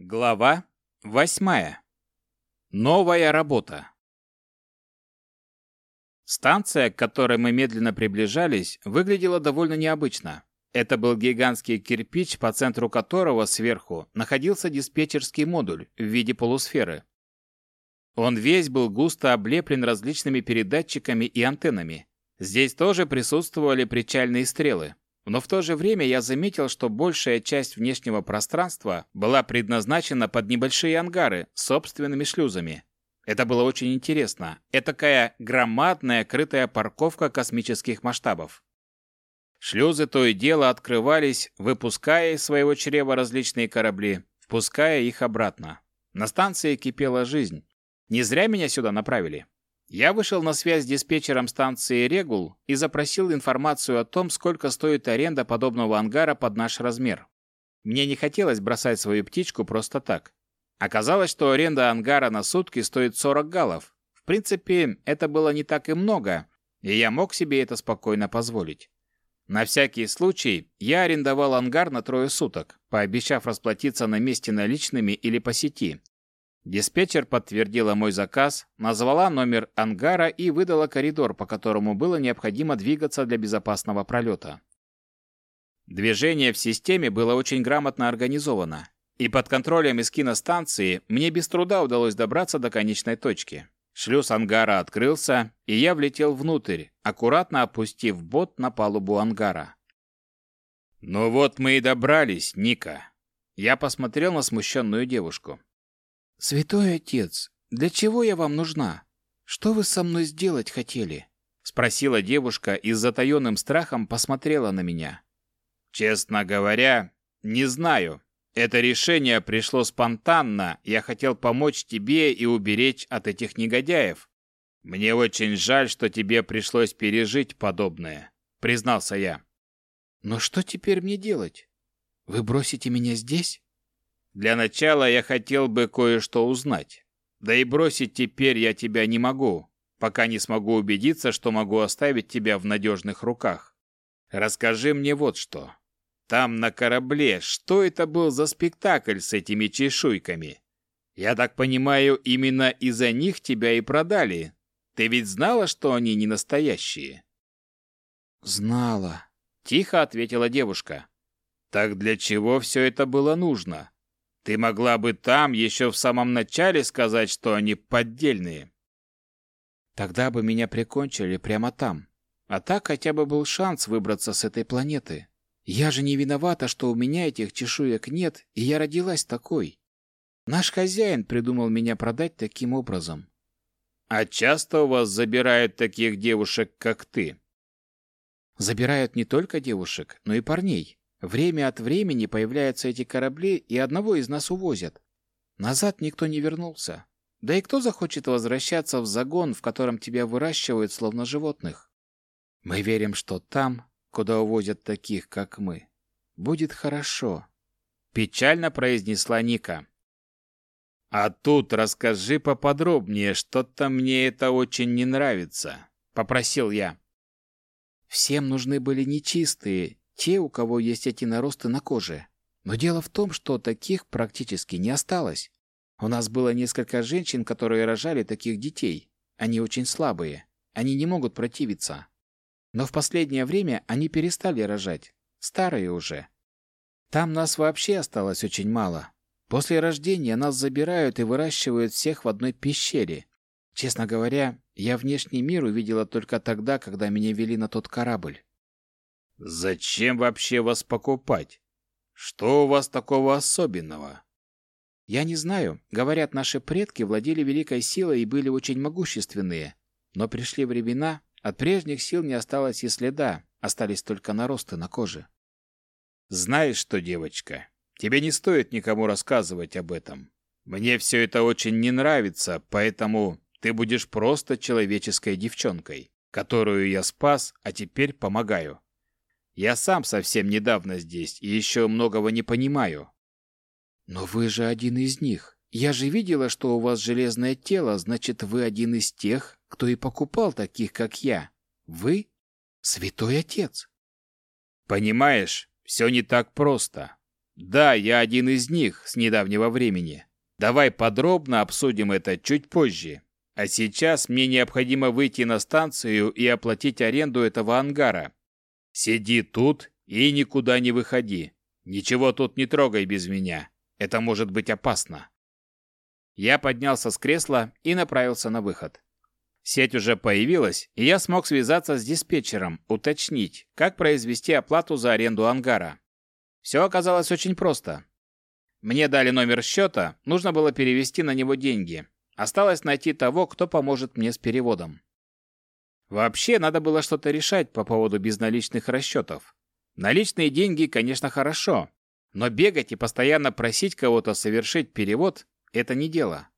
Глава восьмая. Новая работа. Станция, к которой мы медленно приближались, выглядела довольно необычно. Это был гигантский кирпич, по центру которого сверху находился диспетчерский модуль в виде полусферы. Он весь был густо облеплен различными передатчиками и антеннами. Здесь тоже присутствовали причальные стрелы. Но в то же время я заметил, что большая часть внешнего пространства была предназначена под небольшие ангары с собственными шлюзами. Это было очень интересно. Это такая громадная крытая парковка космических масштабов. Шлюзы то и дело открывались, выпуская из своего чрева различные корабли, впуская их обратно. На станции кипела жизнь. Не зря меня сюда направили. Я вышел на связь с диспетчером станции «Регул» и запросил информацию о том, сколько стоит аренда подобного ангара под наш размер. Мне не хотелось бросать свою птичку просто так. Оказалось, что аренда ангара на сутки стоит 40 галлов. В принципе, это было не так и много, и я мог себе это спокойно позволить. На всякий случай я арендовал ангар на трое суток, пообещав расплатиться на месте наличными или по сети, Диспетчер подтвердила мой заказ, назвала номер ангара и выдала коридор, по которому было необходимо двигаться для безопасного пролета. Движение в системе было очень грамотно организовано, и под контролем из киностанции мне без труда удалось добраться до конечной точки. Шлюз ангара открылся, и я влетел внутрь, аккуратно опустив бот на палубу ангара. «Ну вот мы и добрались, Ника». Я посмотрел на смущенную девушку. «Святой отец, для чего я вам нужна? Что вы со мной сделать хотели?» Спросила девушка и с затаенным страхом посмотрела на меня. «Честно говоря, не знаю. Это решение пришло спонтанно. Я хотел помочь тебе и уберечь от этих негодяев. Мне очень жаль, что тебе пришлось пережить подобное», — признался я. «Но что теперь мне делать? Вы бросите меня здесь?» Для начала я хотел бы кое-что узнать. Да и бросить теперь я тебя не могу, пока не смогу убедиться, что могу оставить тебя в надежных руках. Расскажи мне вот что. Там на корабле, что это был за спектакль с этими чешуйками? Я так понимаю, именно из-за них тебя и продали. Ты ведь знала, что они не настоящие? Знала, тихо ответила девушка. Так для чего все это было нужно? Ты могла бы там еще в самом начале сказать, что они поддельные. Тогда бы меня прикончили прямо там. А так хотя бы был шанс выбраться с этой планеты. Я же не виновата, что у меня этих чешуек нет, и я родилась такой. Наш хозяин придумал меня продать таким образом. А часто у вас забирают таких девушек, как ты? Забирают не только девушек, но и парней. Время от времени появляются эти корабли, и одного из нас увозят. Назад никто не вернулся. Да и кто захочет возвращаться в загон, в котором тебя выращивают словно животных? Мы верим, что там, куда увозят таких, как мы, будет хорошо. Печально произнесла Ника. А тут расскажи поподробнее, что-то мне это очень не нравится, попросил я. Всем нужны были нечистые, те, у кого есть эти наросты на коже. Но дело в том, что таких практически не осталось. У нас было несколько женщин, которые рожали таких детей. Они очень слабые. Они не могут противиться. Но в последнее время они перестали рожать. Старые уже. Там нас вообще осталось очень мало. После рождения нас забирают и выращивают всех в одной пещере. Честно говоря, я внешний мир увидела только тогда, когда меня вели на тот корабль. Зачем вообще вас покупать? Что у вас такого особенного? Я не знаю. Говорят, наши предки владели великой силой и были очень могущественные. Но пришли времена, от прежних сил не осталось и следа, остались только наросты на коже. Знаешь что, девочка, тебе не стоит никому рассказывать об этом. Мне все это очень не нравится, поэтому ты будешь просто человеческой девчонкой, которую я спас, а теперь помогаю. Я сам совсем недавно здесь и еще многого не понимаю. Но вы же один из них. Я же видела, что у вас железное тело, значит, вы один из тех, кто и покупал таких, как я. Вы — святой отец. Понимаешь, все не так просто. Да, я один из них с недавнего времени. Давай подробно обсудим это чуть позже. А сейчас мне необходимо выйти на станцию и оплатить аренду этого ангара. Сиди тут и никуда не выходи. Ничего тут не трогай без меня. Это может быть опасно. Я поднялся с кресла и направился на выход. Сеть уже появилась, и я смог связаться с диспетчером, уточнить, как произвести оплату за аренду ангара. Все оказалось очень просто. Мне дали номер счета, нужно было перевести на него деньги. Осталось найти того, кто поможет мне с переводом. Вообще, надо было что-то решать по поводу безналичных расчетов. Наличные деньги, конечно, хорошо, но бегать и постоянно просить кого-то совершить перевод – это не дело.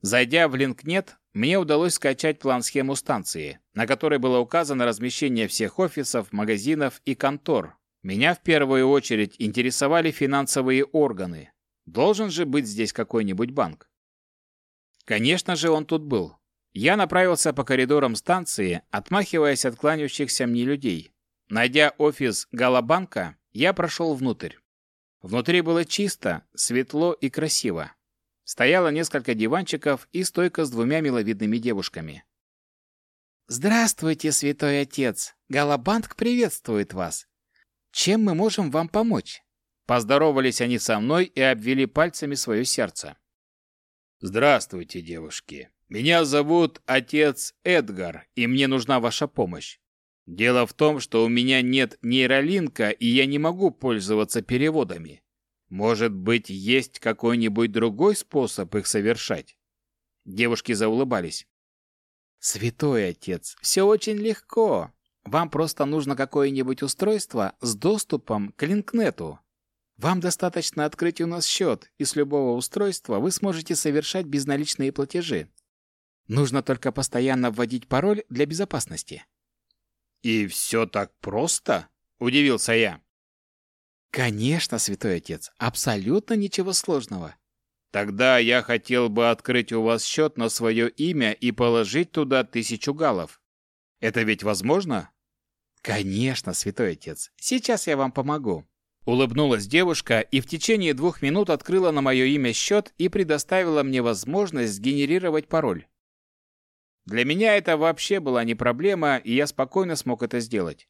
Зайдя в Линкнет, мне удалось скачать план-схему станции, на которой было указано размещение всех офисов, магазинов и контор. Меня в первую очередь интересовали финансовые органы. Должен же быть здесь какой-нибудь банк. Конечно же, он тут был. Я направился по коридорам станции, отмахиваясь от кланяющихся мне людей. Найдя офис Галабанка, я прошел внутрь. Внутри было чисто, светло и красиво. Стояло несколько диванчиков и стойка с двумя миловидными девушками. «Здравствуйте, святой отец! Галабанк приветствует вас! Чем мы можем вам помочь?» Поздоровались они со мной и обвели пальцами свое сердце. «Здравствуйте, девушки! Меня зовут отец Эдгар, и мне нужна ваша помощь. Дело в том, что у меня нет нейролинка, и я не могу пользоваться переводами. Может быть, есть какой-нибудь другой способ их совершать? Девушки заулыбались. Святой отец, все очень легко. Вам просто нужно какое-нибудь устройство с доступом к линкнету. Вам достаточно открыть у нас счет, и с любого устройства вы сможете совершать безналичные платежи. Нужно только постоянно вводить пароль для безопасности. И все так просто? Удивился я. Конечно, святой отец, абсолютно ничего сложного. Тогда я хотел бы открыть у вас счет на свое имя и положить туда тысячу галлов. Это ведь возможно? Конечно, святой отец. Сейчас я вам помогу. Улыбнулась девушка и в течение двух минут открыла на мое имя счет и предоставила мне возможность сгенерировать пароль. Для меня это вообще была не проблема, и я спокойно смог это сделать.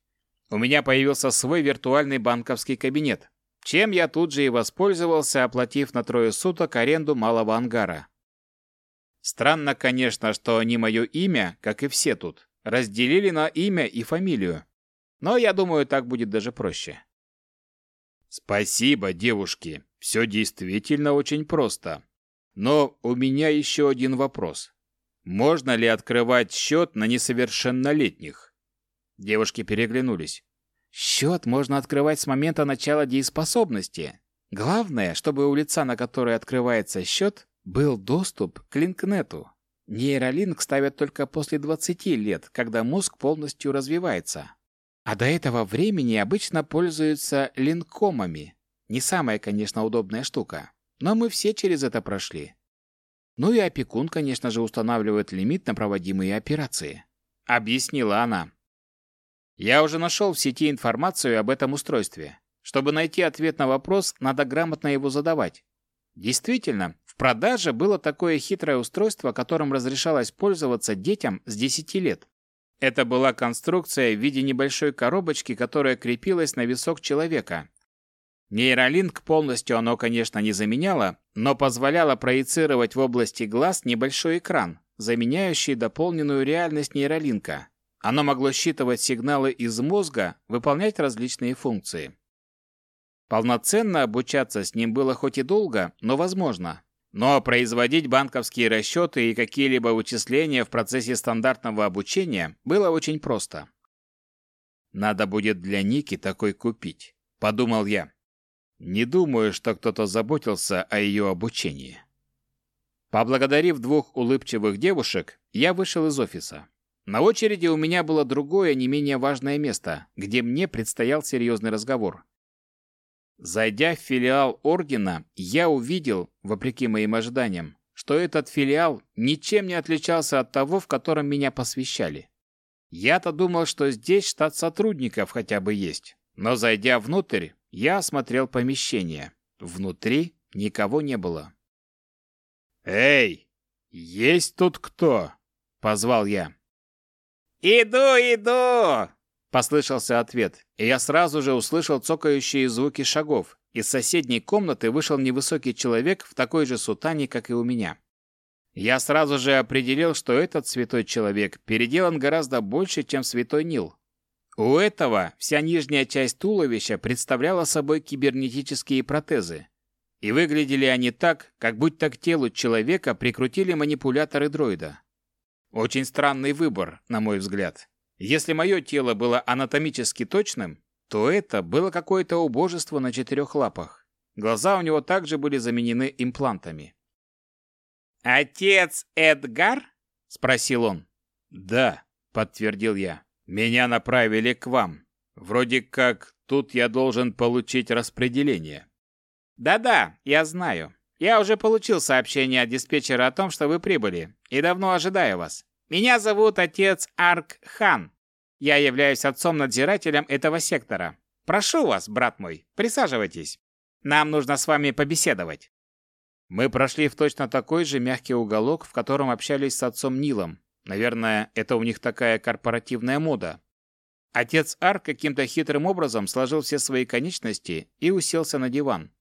У меня появился свой виртуальный банковский кабинет, чем я тут же и воспользовался, оплатив на трое суток аренду малого ангара. Странно, конечно, что они мое имя, как и все тут, разделили на имя и фамилию. Но я думаю, так будет даже проще. Спасибо, девушки. Все действительно очень просто. Но у меня еще один вопрос. Можно ли открывать счет на несовершеннолетних? Девушки переглянулись. Счет можно открывать с момента начала дееспособности. Главное, чтобы у лица, на которое открывается счет, был доступ к линкнету. Нейролинк ставят только после 20 лет, когда мозг полностью развивается. А до этого времени обычно пользуются линкомами. Не самая, конечно, удобная штука. Но мы все через это прошли. Ну и опекун, конечно же, устанавливает лимит на проводимые операции. Объяснила она. Я уже нашел в сети информацию об этом устройстве. Чтобы найти ответ на вопрос, надо грамотно его задавать. Действительно, в продаже было такое хитрое устройство, которым разрешалось пользоваться детям с 10 лет. Это была конструкция в виде небольшой коробочки, которая крепилась на висок человека. Нейролинк полностью оно, конечно, не заменяло, но позволяло проецировать в области глаз небольшой экран, заменяющий дополненную реальность нейролинка. Оно могло считывать сигналы из мозга, выполнять различные функции. Полноценно обучаться с ним было хоть и долго, но возможно. Но производить банковские расчеты и какие-либо вычисления в процессе стандартного обучения было очень просто. «Надо будет для Ники такой купить», — подумал я. Не думаю, что кто-то заботился о ее обучении. Поблагодарив двух улыбчивых девушек, я вышел из офиса. На очереди у меня было другое, не менее важное место, где мне предстоял серьезный разговор. Зайдя в филиал Ордена, я увидел, вопреки моим ожиданиям, что этот филиал ничем не отличался от того, в котором меня посвящали. Я-то думал, что здесь штат сотрудников хотя бы есть, но зайдя внутрь, я осмотрел помещение. Внутри никого не было. «Эй, есть тут кто?» — позвал я. «Иду, иду!» — послышался ответ, и я сразу же услышал цокающие звуки шагов. Из соседней комнаты вышел невысокий человек в такой же сутане, как и у меня. Я сразу же определил, что этот святой человек переделан гораздо больше, чем святой Нил. У этого вся нижняя часть туловища представляла собой кибернетические протезы. И выглядели они так, как будто к телу человека прикрутили манипуляторы дроида. Очень странный выбор, на мой взгляд. Если мое тело было анатомически точным, то это было какое-то убожество на четырех лапах. Глаза у него также были заменены имплантами. «Отец Эдгар?» — спросил он. «Да», — подтвердил я. «Меня направили к вам. Вроде как тут я должен получить распределение». «Да-да, я знаю. Я уже получил сообщение от диспетчера о том, что вы прибыли, и давно ожидаю вас. Меня зовут отец Арк Хан. Я являюсь отцом-надзирателем этого сектора. Прошу вас, брат мой, присаживайтесь. Нам нужно с вами побеседовать». Мы прошли в точно такой же мягкий уголок, в котором общались с отцом Нилом. Наверное, это у них такая корпоративная мода. Отец Ар каким-то хитрым образом сложил все свои конечности и уселся на диван.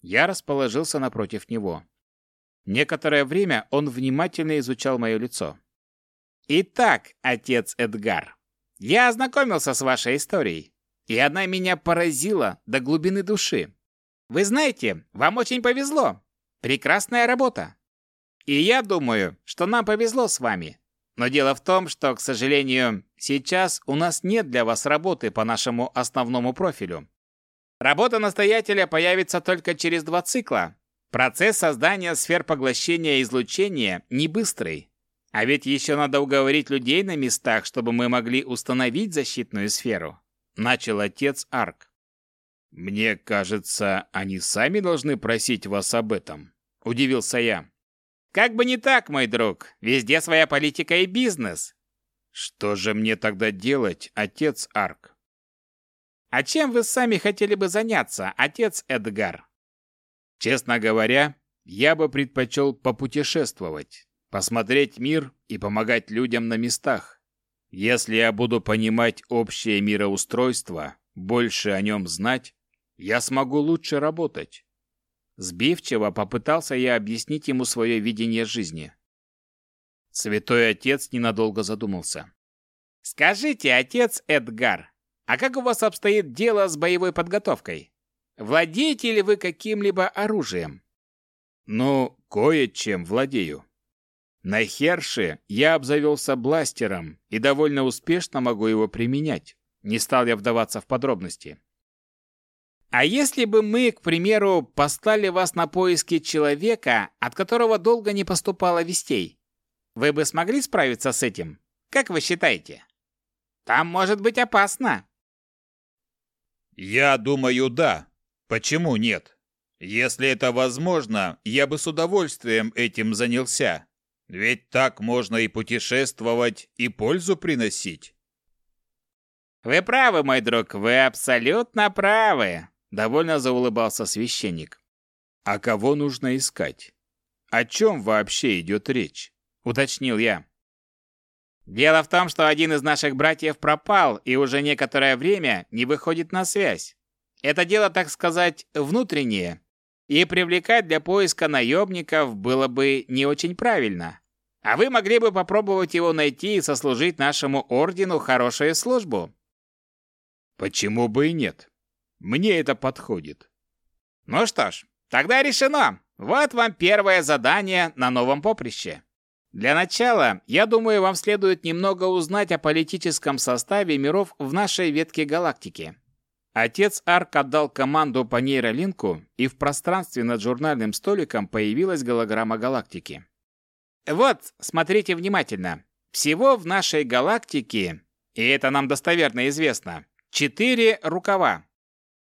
Я расположился напротив него. Некоторое время он внимательно изучал мое лицо. «Итак, отец Эдгар, я ознакомился с вашей историей, и она меня поразила до глубины души. Вы знаете, вам очень повезло. Прекрасная работа. И я думаю, что нам повезло с вами. Но дело в том, что, к сожалению, сейчас у нас нет для вас работы по нашему основному профилю. Работа настоятеля появится только через два цикла. Процесс создания сфер поглощения излучения не быстрый. А ведь еще надо уговорить людей на местах, чтобы мы могли установить защитную сферу. Начал отец Арк. «Мне кажется, они сами должны просить вас об этом», — удивился я. «Как бы не так, мой друг. Везде своя политика и бизнес». «Что же мне тогда делать, отец Арк?» «А чем вы сами хотели бы заняться, отец Эдгар?» «Честно говоря, я бы предпочел попутешествовать, посмотреть мир и помогать людям на местах. Если я буду понимать общее мироустройство, больше о нем знать, я смогу лучше работать. Сбивчиво попытался я объяснить ему свое видение жизни. Святой отец ненадолго задумался. «Скажите, отец Эдгар, а как у вас обстоит дело с боевой подготовкой? Владеете ли вы каким-либо оружием?» «Ну, кое-чем владею. На Херше я обзавелся бластером и довольно успешно могу его применять. Не стал я вдаваться в подробности. А если бы мы, к примеру, послали вас на поиски человека, от которого долго не поступало вестей, вы бы смогли справиться с этим? Как вы считаете? Там может быть опасно. Я думаю, да. Почему нет? Если это возможно, я бы с удовольствием этим занялся. Ведь так можно и путешествовать, и пользу приносить. Вы правы, мой друг, вы абсолютно правы. Довольно заулыбался священник. «А кого нужно искать? О чем вообще идет речь?» — уточнил я. «Дело в том, что один из наших братьев пропал и уже некоторое время не выходит на связь. Это дело, так сказать, внутреннее, и привлекать для поиска наемников было бы не очень правильно. А вы могли бы попробовать его найти и сослужить нашему ордену хорошую службу». «Почему бы и нет?» Мне это подходит. Ну что ж, тогда решено. Вот вам первое задание на новом поприще. Для начала, я думаю, вам следует немного узнать о политическом составе миров в нашей ветке галактики. Отец Арк отдал команду по нейролинку, и в пространстве над журнальным столиком появилась голограмма галактики. Вот, смотрите внимательно. Всего в нашей галактике, и это нам достоверно известно, четыре рукава.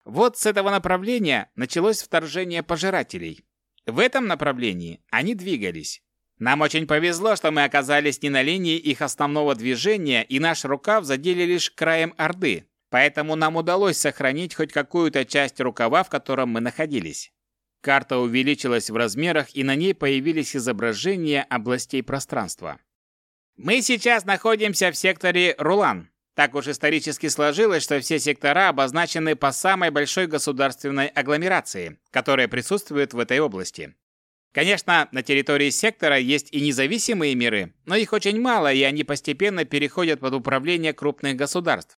Вот с этого направления началось вторжение пожирателей. В этом направлении они двигались. Нам очень повезло, что мы оказались не на линии их основного движения, и наш рукав задели лишь краем Орды, Поэтому нам удалось сохранить хоть какую-то часть рукава, в котором мы находились. Карта увеличилась в размерах, и на ней появились изображения областей пространства. Мы сейчас находимся в секторе Рулан. Так уж исторически сложилось, что все сектора обозначены по самой большой государственной агломерации, которая присутствует в этой области. Конечно, на территории сектора есть и независимые миры, но их очень мало, и они постепенно переходят под управление крупных государств.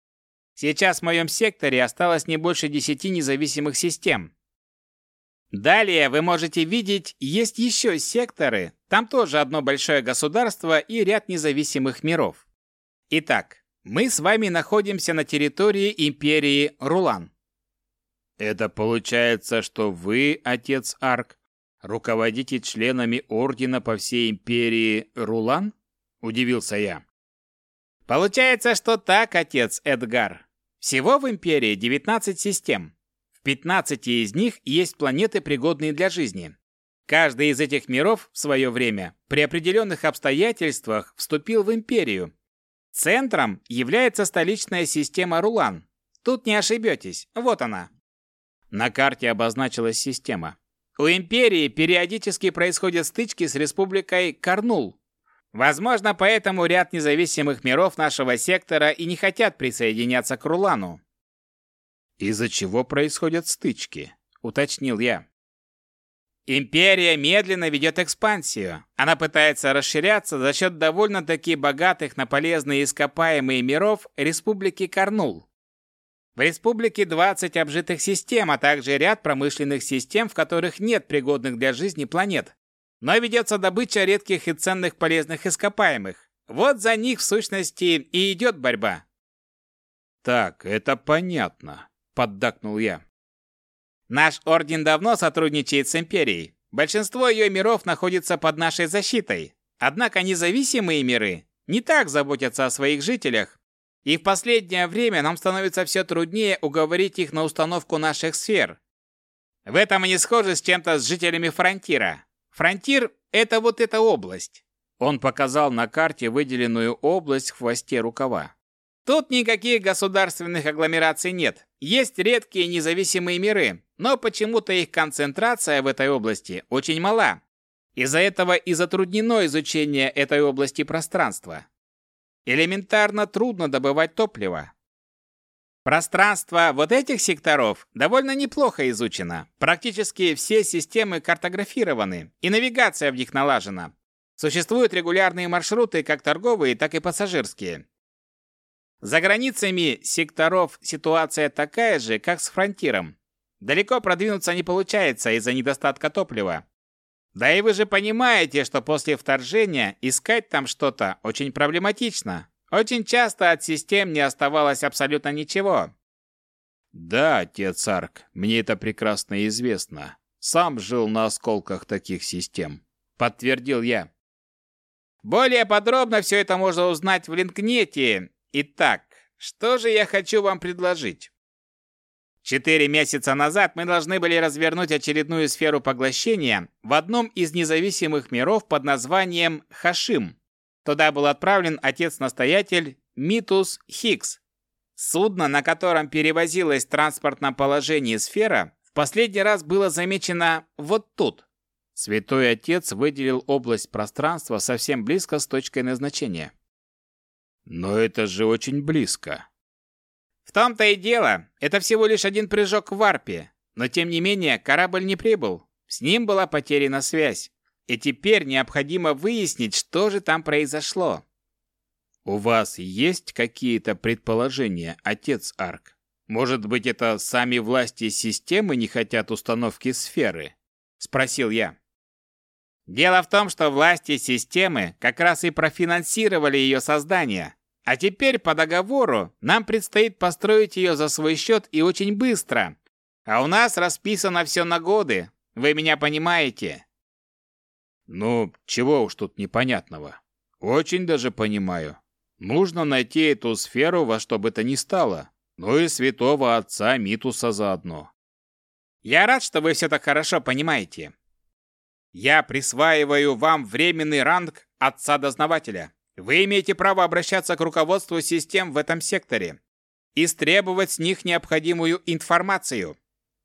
Сейчас в моем секторе осталось не больше 10 независимых систем, Далее вы можете видеть, есть еще секторы, там тоже одно большое государство и ряд независимых миров. Итак, мы с вами находимся на территории империи Рулан. Это получается, что вы, отец Арк, руководите членами ордена по всей империи Рулан? Удивился я. Получается, что так, отец Эдгар. Всего в империи 19 систем. 15 из них есть планеты, пригодные для жизни. Каждый из этих миров в свое время при определенных обстоятельствах вступил в империю. Центром является столичная система Рулан. Тут не ошибетесь, вот она. На карте обозначилась система. У империи периодически происходят стычки с республикой Карнул. Возможно, поэтому ряд независимых миров нашего сектора и не хотят присоединяться к Рулану. «Из-за чего происходят стычки?» – уточнил я. Империя медленно ведет экспансию. Она пытается расширяться за счет довольно-таки богатых на полезные ископаемые миров Республики Карнул. В республике 20 обжитых систем, а также ряд промышленных систем, в которых нет пригодных для жизни планет. Но ведется добыча редких и ценных полезных ископаемых. Вот за них, в сущности, и идет борьба. Так, это понятно поддакнул я. Наш орден давно сотрудничает с империей. Большинство ее миров находится под нашей защитой. Однако независимые миры не так заботятся о своих жителях, и в последнее время нам становится все труднее уговорить их на установку наших сфер. В этом они схожи с чем-то с жителями Фронтира. Фронтир – это вот эта область. Он показал на карте выделенную область в хвосте рукава. Тут никаких государственных агломераций нет. Есть редкие независимые миры, но почему-то их концентрация в этой области очень мала. Из-за этого и затруднено изучение этой области пространства. Элементарно трудно добывать топливо. Пространство вот этих секторов довольно неплохо изучено. Практически все системы картографированы, и навигация в них налажена. Существуют регулярные маршруты, как торговые, так и пассажирские. За границами секторов ситуация такая же, как с фронтиром. Далеко продвинуться не получается из-за недостатка топлива. Да и вы же понимаете, что после вторжения искать там что-то очень проблематично. Очень часто от систем не оставалось абсолютно ничего. Да, отец Арк, мне это прекрасно известно. Сам жил на осколках таких систем, подтвердил я. Более подробно все это можно узнать в Линкнете Итак, что же я хочу вам предложить? Четыре месяца назад мы должны были развернуть очередную сферу поглощения в одном из независимых миров под названием Хашим. Туда был отправлен отец-настоятель Митус Хикс. Судно, на котором перевозилась в положении сфера, в последний раз было замечено вот тут. Святой Отец выделил область пространства совсем близко с точкой назначения. Но это же очень близко. В том-то и дело. Это всего лишь один прыжок в варпе. Но тем не менее, корабль не прибыл. С ним была потеряна связь. И теперь необходимо выяснить, что же там произошло. У вас есть какие-то предположения, отец Арк? Может быть, это сами власти системы не хотят установки сферы? Спросил я. Дело в том, что власти системы как раз и профинансировали ее создание. А теперь по договору нам предстоит построить ее за свой счет и очень быстро. А у нас расписано все на годы. Вы меня понимаете? Ну, чего уж тут непонятного. Очень даже понимаю. Нужно найти эту сферу во что бы то ни стало. Ну и святого отца Митуса заодно. Я рад, что вы все так хорошо понимаете. Я присваиваю вам временный ранг отца-дознавателя. Вы имеете право обращаться к руководству систем в этом секторе. истребовать с них необходимую информацию,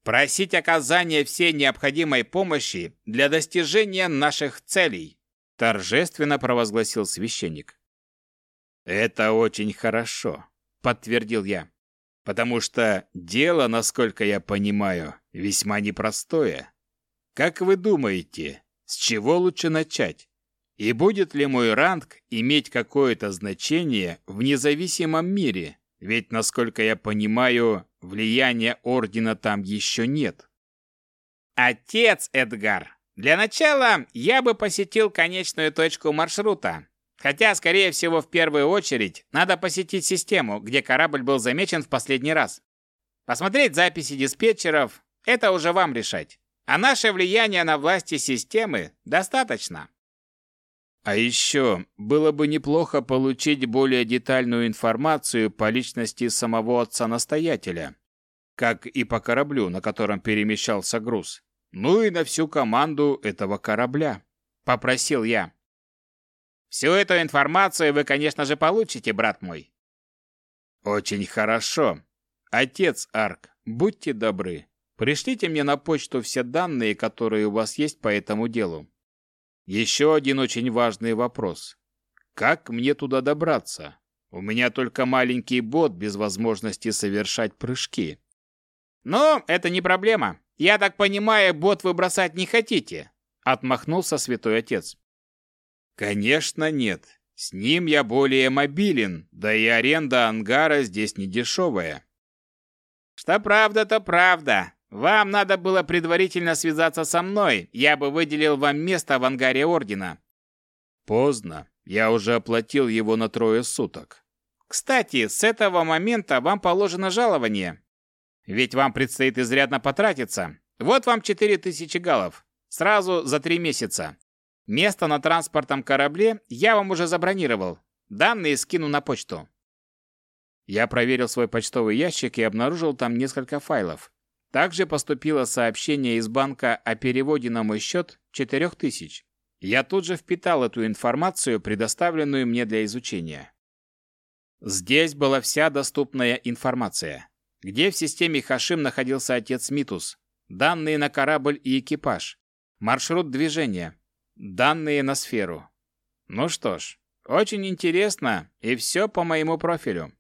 просить оказания всей необходимой помощи для достижения наших целей, торжественно провозгласил священник. Это очень хорошо, подтвердил я. Потому что дело, насколько я понимаю, весьма непростое. Как вы думаете, с чего лучше начать? И будет ли мой ранг иметь какое-то значение в независимом мире? Ведь, насколько я понимаю, влияния Ордена там еще нет. Отец Эдгар, для начала я бы посетил конечную точку маршрута. Хотя, скорее всего, в первую очередь надо посетить систему, где корабль был замечен в последний раз. Посмотреть записи диспетчеров – это уже вам решать. А наше влияние на власти системы достаточно. А еще было бы неплохо получить более детальную информацию по личности самого отца-настоятеля, как и по кораблю, на котором перемещался груз, ну и на всю команду этого корабля, попросил я. Всю эту информацию вы, конечно же, получите, брат мой. Очень хорошо. Отец Арк, будьте добры, пришлите мне на почту все данные, которые у вас есть по этому делу. Еще один очень важный вопрос. Как мне туда добраться? У меня только маленький бот без возможности совершать прыжки. Ну, это не проблема. Я так понимаю, бот вы бросать не хотите, отмахнулся святой отец. Конечно, нет. С ним я более мобилен, да и аренда ангара здесь не дешевая. Что правда, то правда. Вам надо было предварительно связаться со мной, я бы выделил вам место в ангаре Ордена. Поздно, я уже оплатил его на трое суток. Кстати, с этого момента вам положено жалование. Ведь вам предстоит изрядно потратиться. Вот вам 4000 галлов. Сразу за три месяца. Место на транспортном корабле я вам уже забронировал. Данные скину на почту. Я проверил свой почтовый ящик и обнаружил там несколько файлов. Также поступило сообщение из банка о переводе на мой счет 4000. Я тут же впитал эту информацию, предоставленную мне для изучения. Здесь была вся доступная информация. Где в системе Хашим находился отец Митус, данные на корабль и экипаж, маршрут движения, данные на сферу. Ну что ж, очень интересно, и все по моему профилю.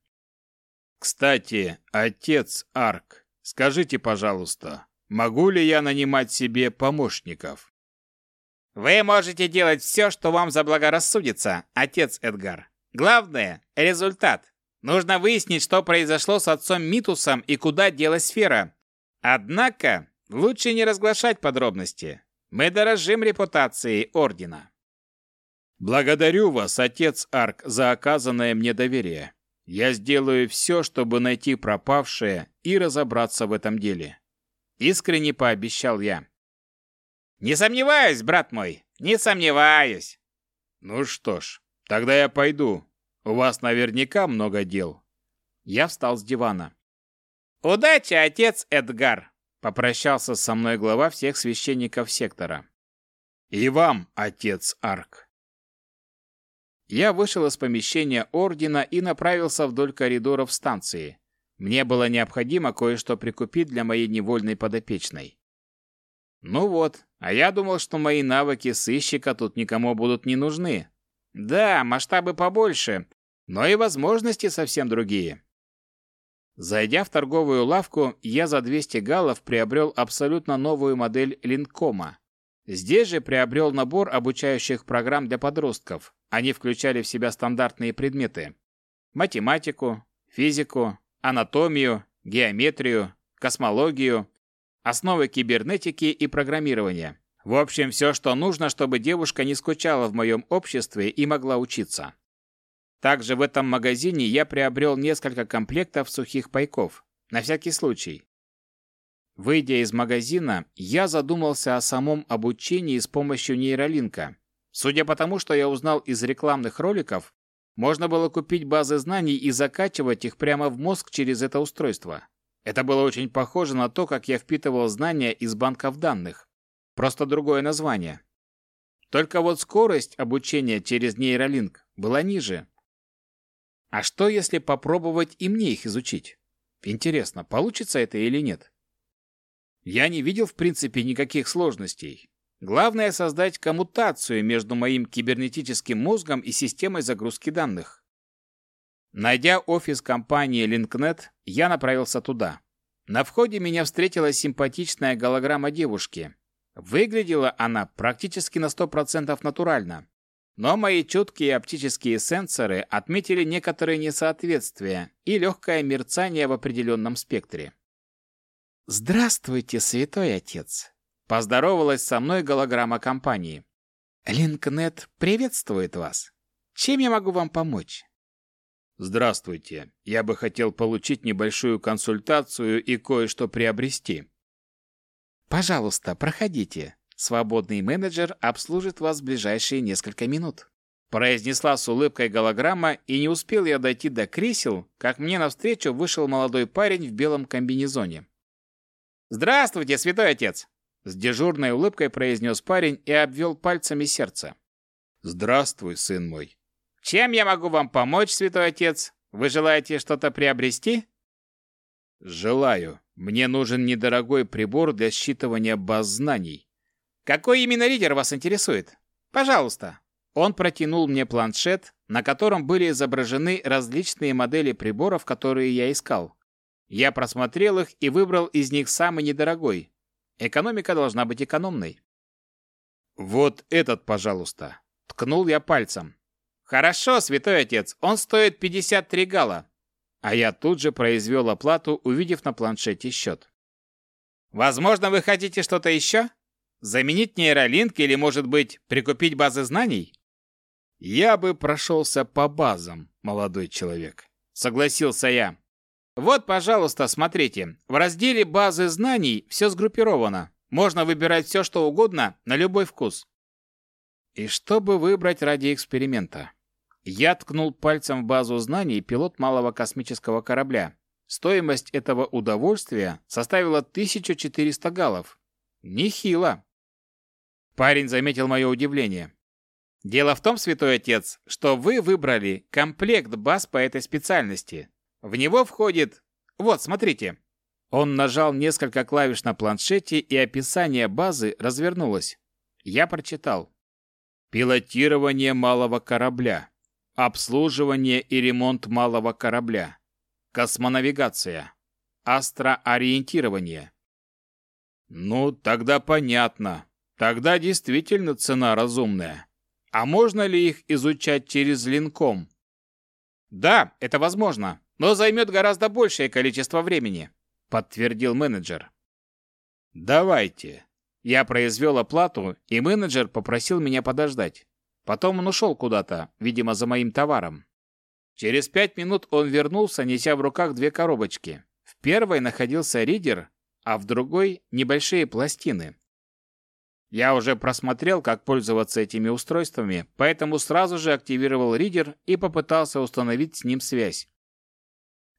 Кстати, отец Арк, Скажите, пожалуйста, могу ли я нанимать себе помощников? Вы можете делать все, что вам заблагорассудится, отец Эдгар. Главное – результат. Нужно выяснить, что произошло с отцом Митусом и куда делась сфера. Однако, лучше не разглашать подробности. Мы дорожим репутацией Ордена. Благодарю вас, отец Арк, за оказанное мне доверие. Я сделаю все, чтобы найти пропавшее и разобраться в этом деле. Искренне пообещал я. Не сомневаюсь, брат мой, не сомневаюсь. Ну что ж, тогда я пойду. У вас наверняка много дел. Я встал с дивана. Удачи, отец Эдгар, попрощался со мной глава всех священников сектора. И вам, отец Арк. Я вышел из помещения ордена и направился вдоль коридоров станции. Мне было необходимо кое-что прикупить для моей невольной подопечной. Ну вот, а я думал, что мои навыки сыщика тут никому будут не нужны. Да, масштабы побольше, но и возможности совсем другие. Зайдя в торговую лавку, я за 200 галлов приобрел абсолютно новую модель линкома. Здесь же приобрел набор обучающих программ для подростков. Они включали в себя стандартные предметы. Математику, физику, анатомию, геометрию, космологию, основы кибернетики и программирования. В общем, все, что нужно, чтобы девушка не скучала в моем обществе и могла учиться. Также в этом магазине я приобрел несколько комплектов сухих пайков, на всякий случай. Выйдя из магазина, я задумался о самом обучении с помощью нейролинка. Судя по тому, что я узнал из рекламных роликов, можно было купить базы знаний и закачивать их прямо в мозг через это устройство. Это было очень похоже на то, как я впитывал знания из банков данных. Просто другое название. Только вот скорость обучения через нейролинк была ниже. А что, если попробовать и мне их изучить? Интересно, получится это или нет? Я не видел, в принципе, никаких сложностей. Главное создать коммутацию между моим кибернетическим мозгом и системой загрузки данных. Найдя офис компании LinkNet, я направился туда. На входе меня встретила симпатичная голограмма девушки. Выглядела она практически на 100% натурально. Но мои чуткие оптические сенсоры отметили некоторые несоответствия и легкое мерцание в определенном спектре. «Здравствуйте, святой отец!» Поздоровалась со мной голограмма компании. «Линкнет приветствует вас. Чем я могу вам помочь?» «Здравствуйте. Я бы хотел получить небольшую консультацию и кое-что приобрести». «Пожалуйста, проходите. Свободный менеджер обслужит вас в ближайшие несколько минут». Произнесла с улыбкой голограмма, и не успел я дойти до кресел, как мне навстречу вышел молодой парень в белом комбинезоне. «Здравствуйте, святой отец!» С дежурной улыбкой произнес парень и обвел пальцами сердце. «Здравствуй, сын мой!» «Чем я могу вам помочь, святой отец? Вы желаете что-то приобрести?» «Желаю. Мне нужен недорогой прибор для считывания баз знаний». «Какой именно лидер вас интересует? Пожалуйста». Он протянул мне планшет, на котором были изображены различные модели приборов, которые я искал. Я просмотрел их и выбрал из них самый недорогой, Экономика должна быть экономной. Вот этот, пожалуйста. Ткнул я пальцем. Хорошо, святой отец, он стоит 53 гала. А я тут же произвел оплату, увидев на планшете счет. Возможно, вы хотите что-то еще? Заменить нейролинк или, может быть, прикупить базы знаний? Я бы прошелся по базам, молодой человек. Согласился я. Вот, пожалуйста, смотрите. В разделе «Базы знаний» все сгруппировано. Можно выбирать все, что угодно, на любой вкус. И чтобы выбрать ради эксперимента? Я ткнул пальцем в базу знаний пилот малого космического корабля. Стоимость этого удовольствия составила 1400 галлов. Нехило. Парень заметил мое удивление. Дело в том, святой отец, что вы выбрали комплект баз по этой специальности. В него входит... Вот, смотрите. Он нажал несколько клавиш на планшете, и описание базы развернулось. Я прочитал. Пилотирование малого корабля. Обслуживание и ремонт малого корабля. Космонавигация. Астроориентирование. Ну, тогда понятно. Тогда действительно цена разумная. А можно ли их изучать через линком? Да, это возможно но займет гораздо большее количество времени», — подтвердил менеджер. «Давайте». Я произвел оплату, и менеджер попросил меня подождать. Потом он ушел куда-то, видимо, за моим товаром. Через пять минут он вернулся, неся в руках две коробочки. В первой находился ридер, а в другой — небольшие пластины. Я уже просмотрел, как пользоваться этими устройствами, поэтому сразу же активировал ридер и попытался установить с ним связь.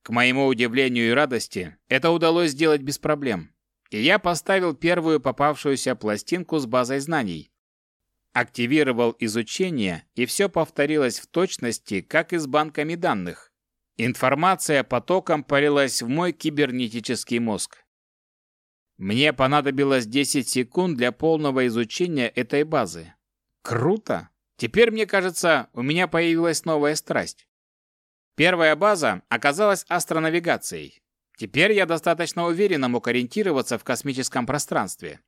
К моему удивлению и радости, это удалось сделать без проблем. И я поставил первую попавшуюся пластинку с базой знаний. Активировал изучение, и все повторилось в точности, как и с банками данных. Информация потоком полилась в мой кибернетический мозг. Мне понадобилось 10 секунд для полного изучения этой базы. Круто! Теперь, мне кажется, у меня появилась новая страсть. Первая база оказалась астронавигацией. Теперь я достаточно уверенно мог ориентироваться в космическом пространстве.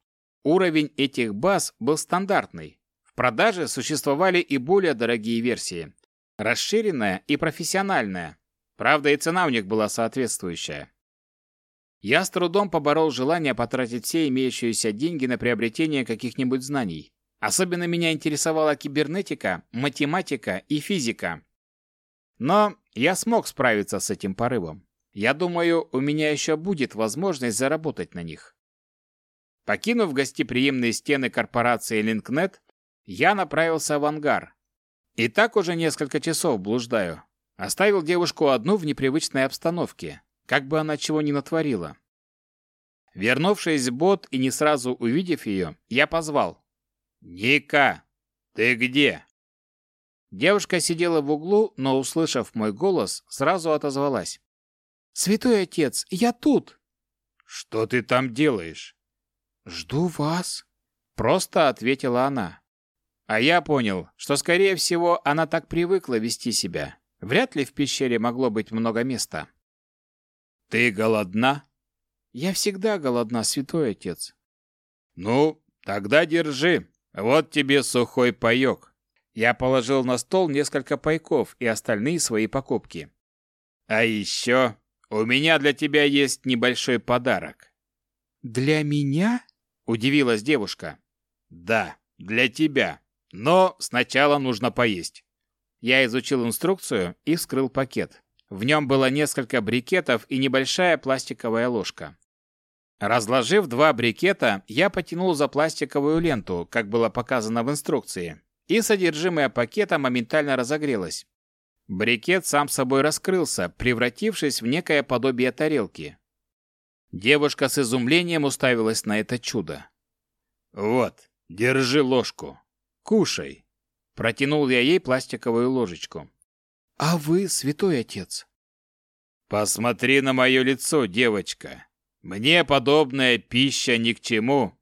Уровень этих баз был стандартный. В продаже существовали и более дорогие версии. Расширенная и профессиональная. Правда, и цена у них была соответствующая. Я с трудом поборол желание потратить все имеющиеся деньги на приобретение каких-нибудь знаний. Особенно меня интересовала кибернетика, математика и физика. Но я смог справиться с этим порывом. Я думаю, у меня еще будет возможность заработать на них. Покинув гостеприимные стены корпорации Линкнет, я направился в ангар. И так уже несколько часов блуждаю. Оставил девушку одну в непривычной обстановке, как бы она чего ни натворила. Вернувшись в бот и не сразу увидев ее, я позвал. «Ника, ты где?» Девушка сидела в углу, но, услышав мой голос, сразу отозвалась. Святой отец, я тут!» «Что ты там делаешь?» «Жду вас», — просто ответила она. А я понял, что, скорее всего, она так привыкла вести себя. Вряд ли в пещере могло быть много места. «Ты голодна?» «Я всегда голодна, святой отец». «Ну, тогда держи. Вот тебе сухой паёк». Я положил на стол несколько пайков и остальные свои покупки. «А еще у меня для тебя есть небольшой подарок». «Для меня?» – удивилась девушка. «Да, для тебя. Но сначала нужно поесть». Я изучил инструкцию и вскрыл пакет. В нем было несколько брикетов и небольшая пластиковая ложка. Разложив два брикета, я потянул за пластиковую ленту, как было показано в инструкции, и содержимое пакета моментально разогрелось. Брикет сам собой раскрылся, превратившись в некое подобие тарелки. Девушка с изумлением уставилась на это чудо. «Вот, держи ложку. Кушай». Протянул я ей пластиковую ложечку. «А вы, святой отец?» «Посмотри на мое лицо, девочка. Мне подобная пища ни к чему.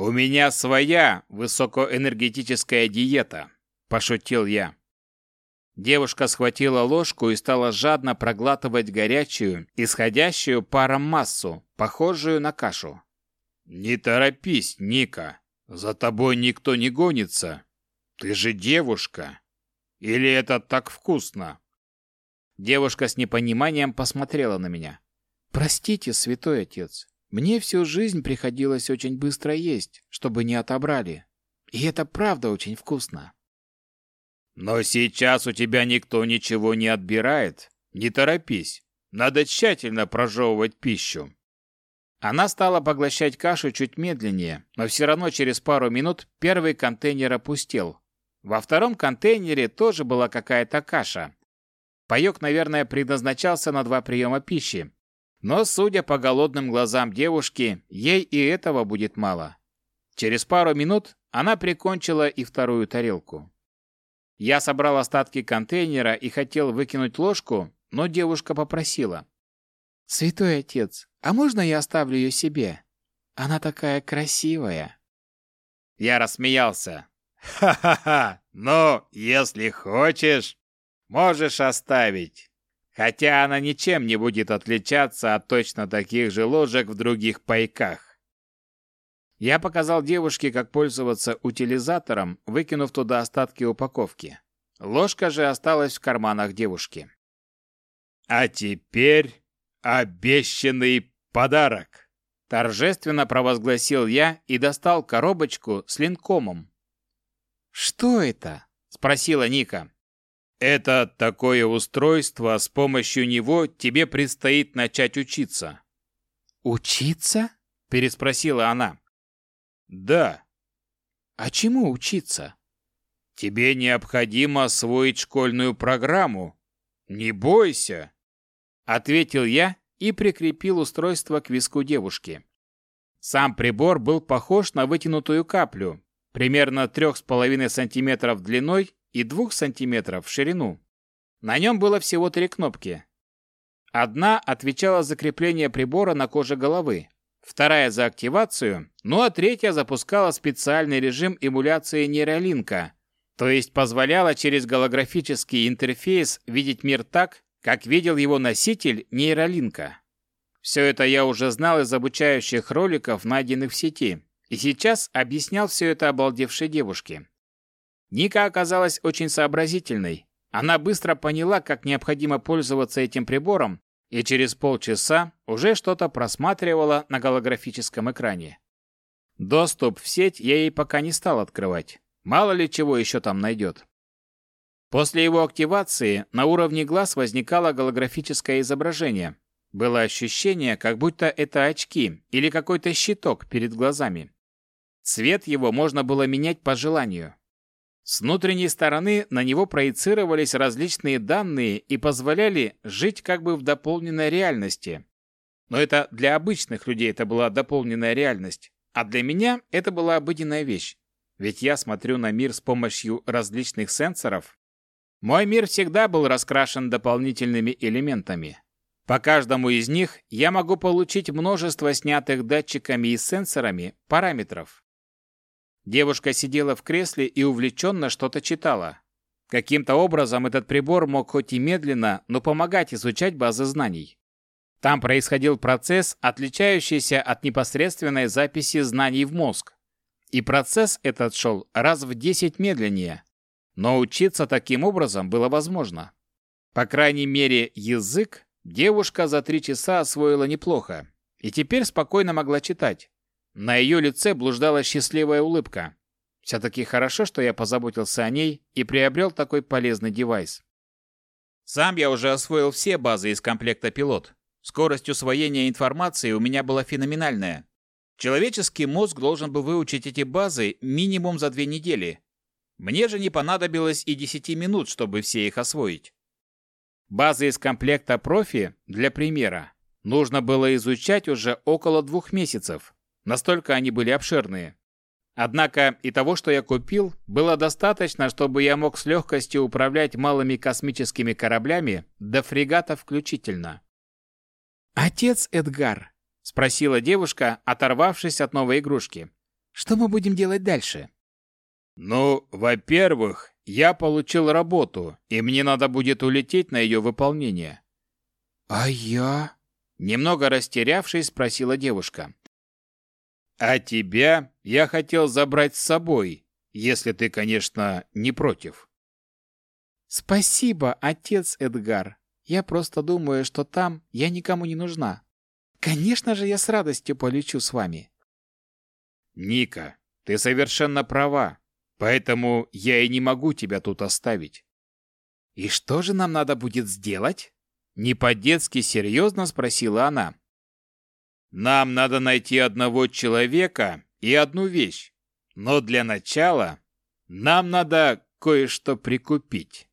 У меня своя высокоэнергетическая диета», – пошутил я. Девушка схватила ложку и стала жадно проглатывать горячую, исходящую паром массу, похожую на кашу. «Не торопись, Ника. За тобой никто не гонится. Ты же девушка. Или это так вкусно?» Девушка с непониманием посмотрела на меня. «Простите, святой отец, мне всю жизнь приходилось очень быстро есть, чтобы не отобрали. И это правда очень вкусно». Но сейчас у тебя никто ничего не отбирает. Не торопись. Надо тщательно прожевывать пищу. Она стала поглощать кашу чуть медленнее, но все равно через пару минут первый контейнер опустел. Во втором контейнере тоже была какая-то каша. Паёк, наверное, предназначался на два приема пищи. Но, судя по голодным глазам девушки, ей и этого будет мало. Через пару минут она прикончила и вторую тарелку. Я собрал остатки контейнера и хотел выкинуть ложку, но девушка попросила. «Святой отец, а можно я оставлю ее себе? Она такая красивая». Я рассмеялся. «Ха-ха-ха! Ну, если хочешь, можешь оставить. Хотя она ничем не будет отличаться от точно таких же ложек в других пайках». Я показал девушке, как пользоваться утилизатором, выкинув туда остатки упаковки. Ложка же осталась в карманах девушки. «А теперь обещанный подарок!» Торжественно провозгласил я и достал коробочку с линкомом. «Что это?» – спросила Ника. «Это такое устройство, с помощью него тебе предстоит начать учиться». «Учиться?» – переспросила она. Да. А чему учиться? Тебе необходимо освоить школьную программу. Не бойся, ответил я и прикрепил устройство к виску девушки. Сам прибор был похож на вытянутую каплю, примерно 3,5 см длиной и 2 см в ширину. На нем было всего три кнопки. Одна отвечала за крепление прибора на коже головы, вторая за активацию, ну а третья запускала специальный режим эмуляции нейролинка, то есть позволяла через голографический интерфейс видеть мир так, как видел его носитель нейролинка. Все это я уже знал из обучающих роликов, найденных в сети, и сейчас объяснял все это обалдевшей девушке. Ника оказалась очень сообразительной. Она быстро поняла, как необходимо пользоваться этим прибором, и через полчаса уже что-то просматривала на голографическом экране. Доступ в сеть я ей пока не стал открывать. Мало ли чего еще там найдет. После его активации на уровне глаз возникало голографическое изображение. Было ощущение, как будто это очки или какой-то щиток перед глазами. Цвет его можно было менять по желанию. С внутренней стороны на него проецировались различные данные и позволяли жить как бы в дополненной реальности. Но это для обычных людей это была дополненная реальность, а для меня это была обыденная вещь. Ведь я смотрю на мир с помощью различных сенсоров. Мой мир всегда был раскрашен дополнительными элементами. По каждому из них я могу получить множество снятых датчиками и сенсорами параметров. Девушка сидела в кресле и увлеченно что-то читала. Каким-то образом этот прибор мог хоть и медленно, но помогать изучать базы знаний. Там происходил процесс, отличающийся от непосредственной записи знаний в мозг. И процесс этот шел раз в 10 медленнее. Но учиться таким образом было возможно. По крайней мере, язык девушка за три часа освоила неплохо. И теперь спокойно могла читать. На ее лице блуждала счастливая улыбка. Все-таки хорошо, что я позаботился о ней и приобрел такой полезный девайс. Сам я уже освоил все базы из комплекта «Пилот». Скорость усвоения информации у меня была феноменальная. Человеческий мозг должен был выучить эти базы минимум за две недели. Мне же не понадобилось и 10 минут, чтобы все их освоить. Базы из комплекта «Профи», для примера, нужно было изучать уже около двух месяцев. Настолько они были обширные. Однако и того, что я купил, было достаточно, чтобы я мог с легкостью управлять малыми космическими кораблями до фрегата включительно. «Отец Эдгар», — спросила девушка, оторвавшись от новой игрушки, — «что мы будем делать дальше?» «Ну, во-первых, я получил работу, и мне надо будет улететь на ее выполнение». «А я?» Немного растерявшись, спросила девушка. А тебя я хотел забрать с собой, если ты, конечно, не против. Спасибо, отец Эдгар. Я просто думаю, что там я никому не нужна. Конечно же, я с радостью полечу с вами. Ника, ты совершенно права, поэтому я и не могу тебя тут оставить. И что же нам надо будет сделать? Не по-детски серьезно спросила она. Нам надо найти одного человека и одну вещь. Но для начала нам надо кое-что прикупить.